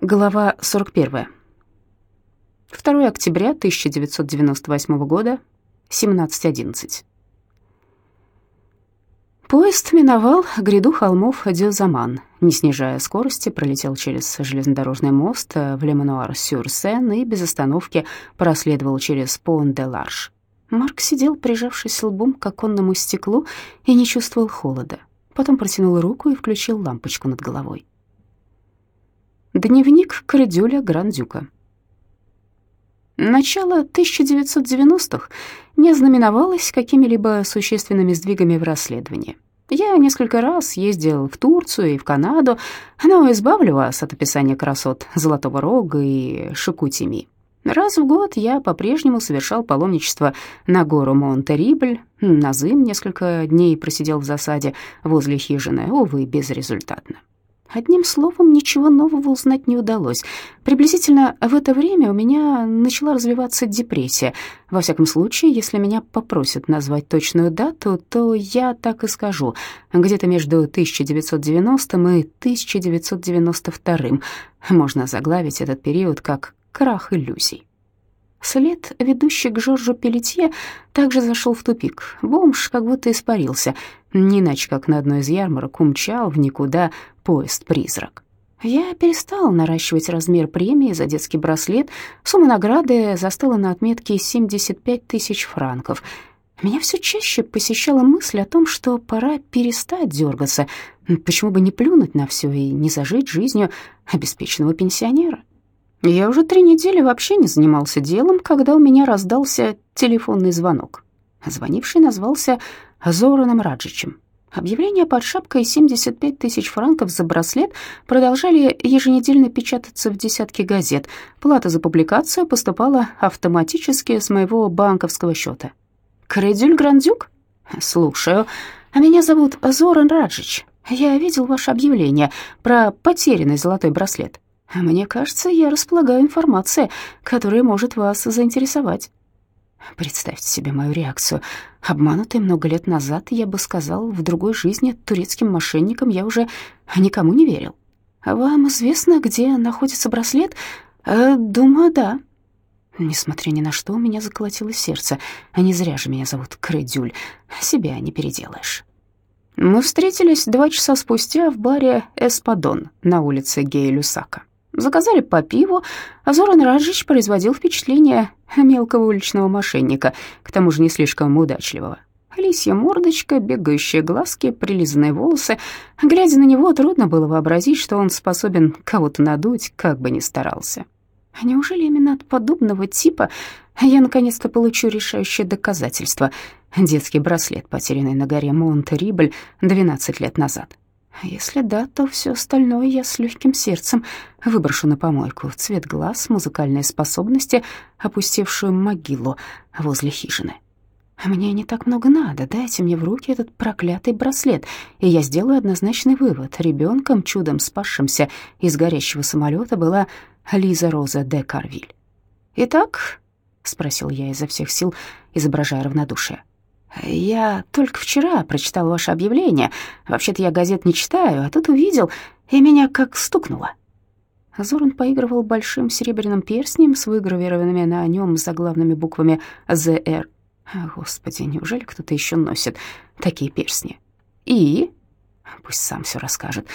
Глава 41. 2 октября 1998 года, 17.11. Поезд миновал гряду холмов Дюзаман, не снижая скорости, пролетел через железнодорожный мост в Лемануар-сюр-Сен и без остановки проследовал через Пон-де-Ларш. Марк сидел, прижавшись лбом к оконному стеклу, и не чувствовал холода. Потом протянул руку и включил лампочку над головой. Дневник Кредюля Грандюка. Начало 1990-х не знаменовалось какими-либо существенными сдвигами в расследовании. Я несколько раз ездил в Турцию и в Канаду, но избавлю вас от описания красот Золотого Рога и Шикутими. Раз в год я по-прежнему совершал паломничество на гору Монтерибль. Назым несколько дней просидел в засаде возле хижины, увы, безрезультатно. Одним словом, ничего нового узнать не удалось. Приблизительно в это время у меня начала развиваться депрессия. Во всяком случае, если меня попросят назвать точную дату, то я так и скажу. Где-то между 1990 и 1992. Можно заглавить этот период как «крах иллюзий». След, ведущий к Жоржу Пелетье, также зашел в тупик. Бомж как будто испарился, не иначе как на одной из ярмарок умчал в никуда поезд-призрак. Я перестал наращивать размер премии за детский браслет. Сумма награды застыла на отметке 75 тысяч франков. Меня все чаще посещала мысль о том, что пора перестать дергаться. Почему бы не плюнуть на все и не зажить жизнью обеспеченного пенсионера? Я уже три недели вообще не занимался делом, когда у меня раздался телефонный звонок. Звонивший назвался Зораном Раджичем. Объявления под шапкой 75 тысяч франков за браслет продолжали еженедельно печататься в десятке газет. Плата за публикацию поступала автоматически с моего банковского счета. «Кредюль Грандюк?» «Слушаю. А меня зовут Зоран Раджич. Я видел ваше объявление про потерянный золотой браслет. Мне кажется, я располагаю информацией, которая может вас заинтересовать. Представьте себе мою реакцию. Обманутый много лет назад, я бы сказал, в другой жизни турецким мошенникам я уже никому не верил. Вам известно, где находится браслет? Э, думаю, да. Несмотря ни на что, у меня заколотилось сердце. Не зря же меня зовут Кредюль. Себя не переделаешь. Мы встретились два часа спустя в баре «Эспадон» на улице Гея-Люсака. Заказали по пиву, а Зоран Раджич производил впечатление мелкого уличного мошенника, к тому же не слишком удачливого. Лисья мордочка, бегающие глазки, прилизанные волосы. Глядя на него, трудно было вообразить, что он способен кого-то надуть, как бы ни старался. Неужели именно от подобного типа я наконец-то получу решающее доказательство? Детский браслет, потерянный на горе Монте-Рибль 12 лет назад. Если да, то все остальное я с легким сердцем выброшу на помойку. Цвет глаз, музыкальные способности, опустевшую могилу возле хижины. Мне не так много надо, дайте мне в руки этот проклятый браслет, и я сделаю однозначный вывод. Ребенком, чудом спасшимся из горящего самолета, была Лиза Роза де Карвиль. «Итак?» — спросил я изо всех сил, изображая равнодушие. «Я только вчера прочитал ваше объявление. Вообще-то я газет не читаю, а тут увидел, и меня как стукнуло». Зоран поигрывал большим серебряным перстнем с выгравированными на нем заглавными буквами «ЗР». Господи, неужели кто-то еще носит такие перстни? «И?» Пусть сам все расскажет.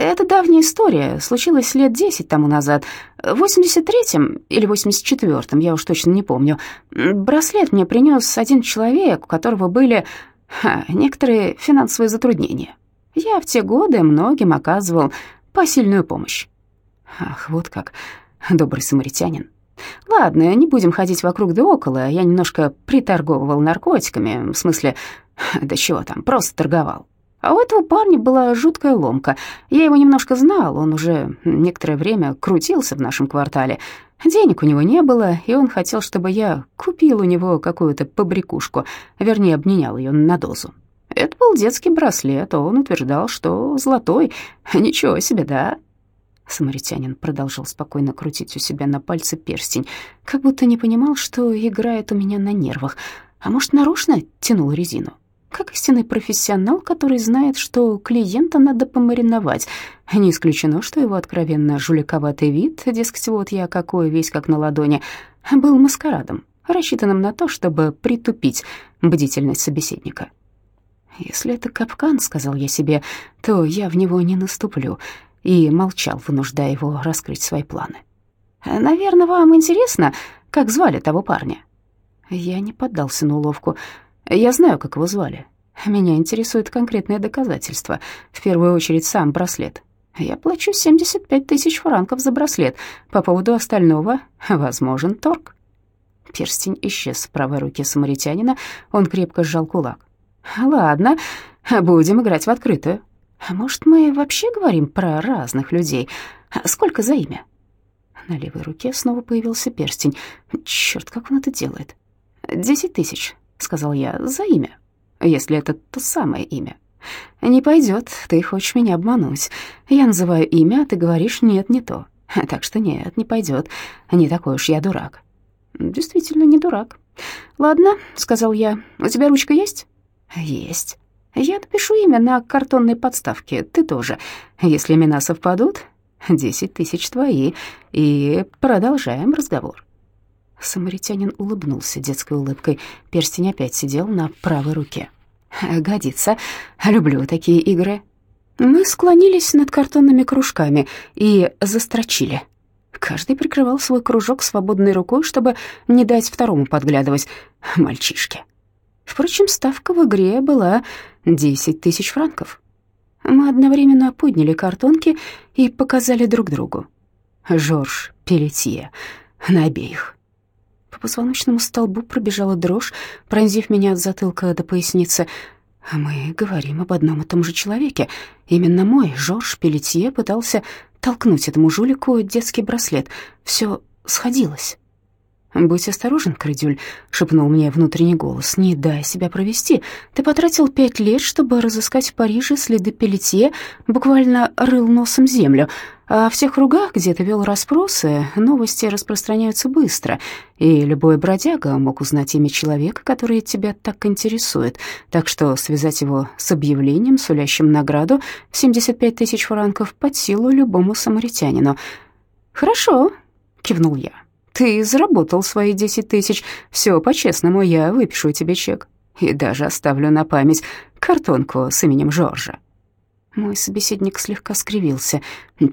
Это давняя история, случилась лет десять тому назад. В 83-м или 84-м, я уж точно не помню. Браслет мне принес один человек, у которого были ха, некоторые финансовые затруднения. Я в те годы многим оказывал посильную помощь. Ах, вот как, добрый самаритянин. Ладно, не будем ходить вокруг да около. Я немножко приторговывал наркотиками, в смысле, да чего там, просто торговал. А у этого парня была жуткая ломка. Я его немножко знал, он уже некоторое время крутился в нашем квартале. Денег у него не было, и он хотел, чтобы я купил у него какую-то побрякушку, вернее, обменял ее на дозу. Это был детский браслет, а он утверждал, что золотой. Ничего себе, да? Самаритянин продолжал спокойно крутить у себя на пальце перстень, как будто не понимал, что играет у меня на нервах. А может, нарочно тянул резину? Как истинный профессионал, который знает, что клиента надо помариновать. Не исключено, что его откровенно жуликоватый вид, дескать, вот я какой, весь как на ладони, был маскарадом, рассчитанным на то, чтобы притупить бдительность собеседника. «Если это капкан, — сказал я себе, — то я в него не наступлю», и молчал, вынуждая его раскрыть свои планы. «Наверное, вам интересно, как звали того парня?» Я не поддался на уловку. Я знаю, как его звали. Меня интересует конкретное доказательство. В первую очередь сам браслет. Я плачу 75 тысяч франков за браслет. По поводу остального возможен торг. Перстень исчез в правой руке самаритянина. Он крепко сжал кулак. «Ладно, будем играть в открытую. Может, мы вообще говорим про разных людей? Сколько за имя?» На левой руке снова появился перстень. Черт, как он это делает? «Десять тысяч», — сказал я, — «за имя, если это то самое имя». «Не пойдет, ты хочешь меня обмануть. Я называю имя, а ты говоришь «нет, не то». Так что нет, не пойдет. Не такой уж я дурак». «Действительно, не дурак». «Ладно», — сказал я, — «у тебя ручка есть?» «Есть». «Я напишу имя на картонной подставке, ты тоже. Если имена совпадут, десять тысяч твои, и продолжаем разговор». Самаритянин улыбнулся детской улыбкой. Перстень опять сидел на правой руке. «Годится. Люблю такие игры». Мы склонились над картонными кружками и застрочили. Каждый прикрывал свой кружок свободной рукой, чтобы не дать второму подглядывать. Мальчишки. Впрочем, ставка в игре была десять тысяч франков. Мы одновременно подняли картонки и показали друг другу. Жорж Пелетье на обеих. По позвоночному столбу пробежала дрожь, пронзив меня от затылка до поясницы. А мы говорим об одном и том же человеке. Именно мой Жорж Пелетье пытался толкнуть этому жулику детский браслет. Все сходилось. «Будь осторожен, Крыдюль», — шепнул мне внутренний голос, — «не дай себя провести. Ты потратил пять лет, чтобы разыскать в Париже следы Пелетье, буквально рыл носом землю. А в тех кругах, где ты вел расспросы, новости распространяются быстро, и любой бродяга мог узнать имя человека, который тебя так интересует. Так что связать его с объявлением, сулящим награду в 75 тысяч франков под силу любому самаритянину». «Хорошо», — кивнул я. Ты заработал свои десять тысяч. Все по-честному, я выпишу тебе чек. И даже оставлю на память картонку с именем Жоржа». Мой собеседник слегка скривился.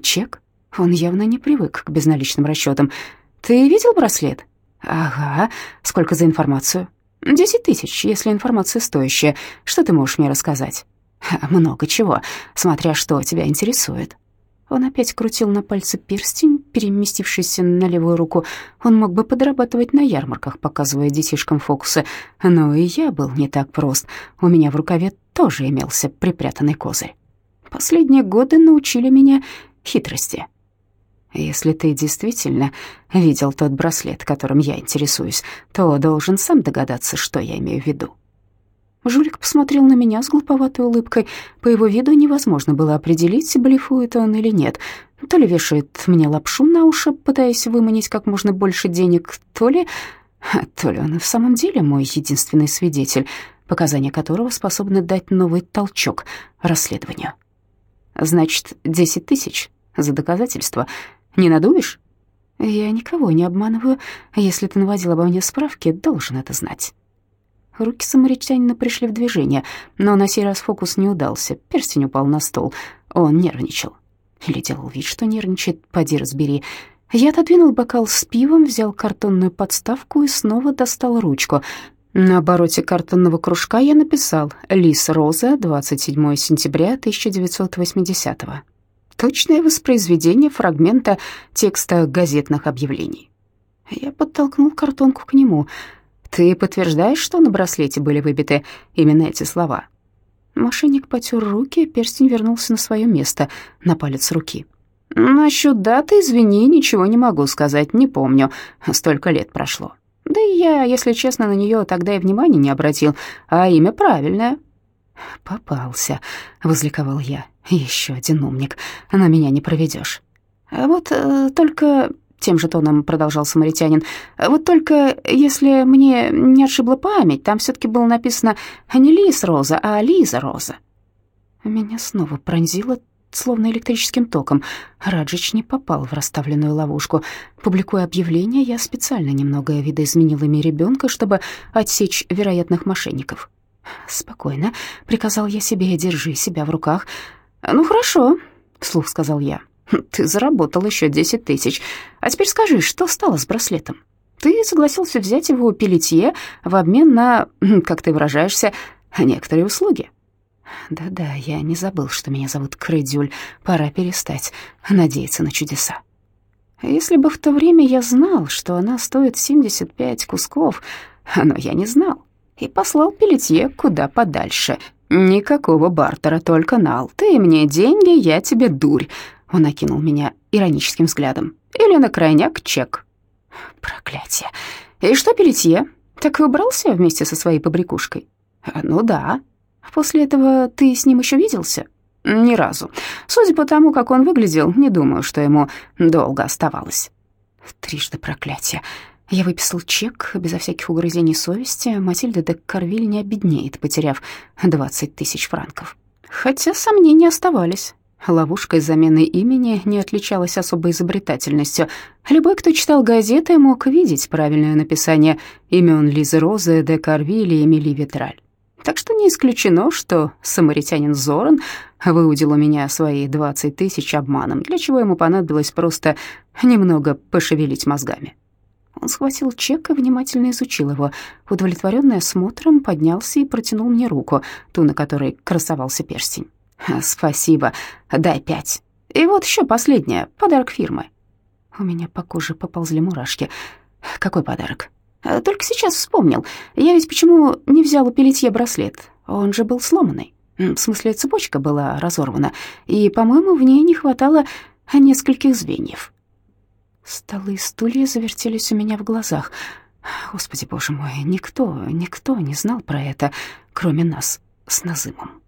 «Чек? Он явно не привык к безналичным расчетам. Ты видел браслет?» «Ага. Сколько за информацию?» «Десять тысяч, если информация стоящая. Что ты можешь мне рассказать?» «Много чего, смотря что тебя интересует». Он опять крутил на пальце перстень, переместившийся на левую руку. Он мог бы подрабатывать на ярмарках, показывая детишкам фокусы. Но и я был не так прост. У меня в рукаве тоже имелся припрятанный козырь. Последние годы научили меня хитрости. Если ты действительно видел тот браслет, которым я интересуюсь, то должен сам догадаться, что я имею в виду. Жулик посмотрел на меня с глуповатой улыбкой. По его виду невозможно было определить, блефует он или нет. То ли вешает мне лапшу на уши, пытаясь выманить как можно больше денег, то ли... То ли он в самом деле мой единственный свидетель, показания которого способны дать новый толчок расследованию. Значит, десять тысяч за доказательство. Не надуешь? Я никого не обманываю. Если ты наводил обо мне справки, должен это знать. Руки самаритянина пришли в движение, но на сей раз фокус не удался. Перстень упал на стол. Он нервничал. Или делал вид, что нервничает, поди разбери. Я отодвинул бокал с пивом, взял картонную подставку и снова достал ручку. На обороте картонного кружка я написал «Лис Роза, 27 сентября 1980-го». Точное воспроизведение фрагмента текста газетных объявлений. Я подтолкнул картонку к нему — «Ты подтверждаешь, что на браслете были выбиты именно эти слова?» Мошенник потер руки, перстень вернулся на свое место, на палец руки. «Насчет даты, извини, ничего не могу сказать, не помню. Столько лет прошло. Да и я, если честно, на нее тогда и внимания не обратил, а имя правильное». «Попался», — возликовал я. «Еще один умник. На меня не проведешь. А вот э, только тем же тоном продолжал самаритянин. «Вот только, если мне не отшибла память, там все-таки было написано не Лис Роза, а Лиза Роза». Меня снова пронзило словно электрическим током. Раджич не попал в расставленную ловушку. Публикуя объявление, я специально немного видоизменил имя ребенка, чтобы отсечь вероятных мошенников. «Спокойно», — приказал я себе, — «держи себя в руках». «Ну, хорошо», — вслух сказал я. «Ты заработал еще десять тысяч. А теперь скажи, что стало с браслетом? Ты согласился взять его у Пелетье в обмен на, как ты выражаешься, некоторые услуги». Да-да, я не забыл, что меня зовут Крыдюль. Пора перестать надеяться на чудеса. Если бы в то время я знал, что она стоит 75 кусков, но я не знал, и послал Пелетье куда подальше. Никакого бартера, только нал. Ты мне деньги, я тебе дурь. Он окинул меня ироническим взглядом. Или на крайняк чек. Проклятие. И что Пелетье? Так и убрался вместе со своей побрякушкой? Ну да, После этого ты с ним еще виделся? Ни разу. Судя по тому, как он выглядел, не думаю, что ему долго оставалось. Трижды проклятие. Я выписал чек безо всяких угрызений совести. Матильда де Карвиль не обеднеет, потеряв 20 тысяч франков. Хотя сомнения оставались. Ловушка из замены имени не отличалась особой изобретательностью. Любой, кто читал газеты, мог видеть правильное написание имен Лизы Розы, де Карвиль и Эмили Витраль. Так что не исключено, что самаритянин Зоран выудил у меня свои 20 тысяч обманом, для чего ему понадобилось просто немного пошевелить мозгами. Он схватил чек и внимательно изучил его. Удовлетворенный осмотром, поднялся и протянул мне руку, ту, на которой красовался перстень. «Спасибо. Дай пять. И вот еще последнее. Подарок фирмы». У меня по коже поползли мурашки. «Какой подарок?» Э, только сейчас вспомнил. Я ведь почему не взял у Пелетье браслет? Он же был сломанный. В смысле, цепочка была разорвана, и, по-моему, в ней не хватало нескольких звеньев. Столы и стулья завертелись у меня в глазах. Господи, боже мой, никто, никто не знал про это, кроме нас с Назымом.